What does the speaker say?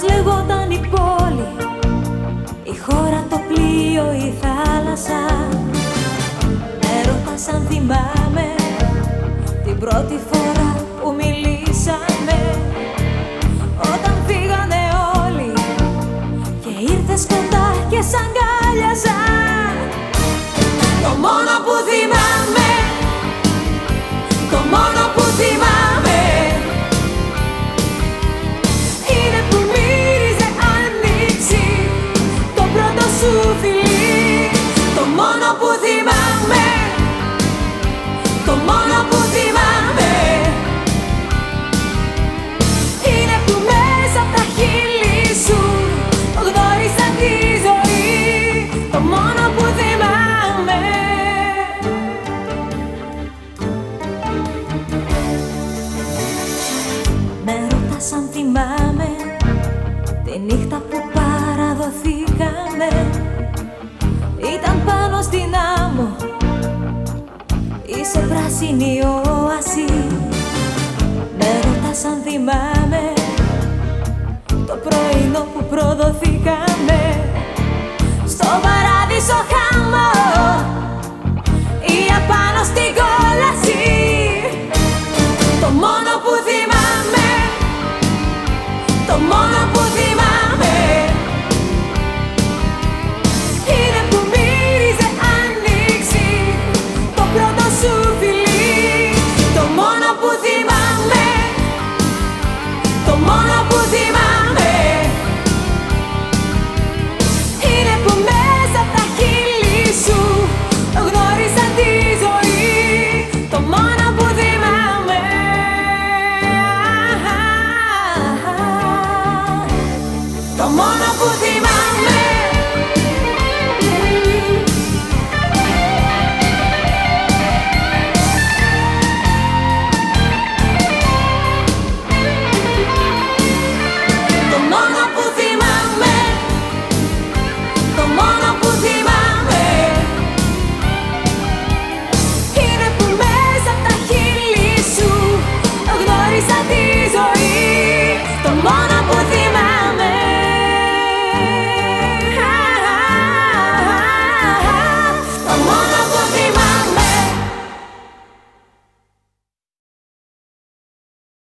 Πώς λεγόταν η πόλη, η χώρα, το πλοίο, η θάλασσα. Έρωτα σαν θυμάμαι την πρώτη φορά που μιλήσαμε. Όταν φύγανε όλοι και ήρθες κοντά και σ' αγκάλιαζα Το μόνο που θυμάμαι ρωτάς αν θυμάμαι Τη νύχτα που παραδοθήκαμε. Ήταν πάνω στην άμμο Είσαι πράσινη όαση. Με ρωτάς αν θυμάμαι Το πρωινό που προδοθήκαμε. Στο παράδεισο χάμω Put it on me.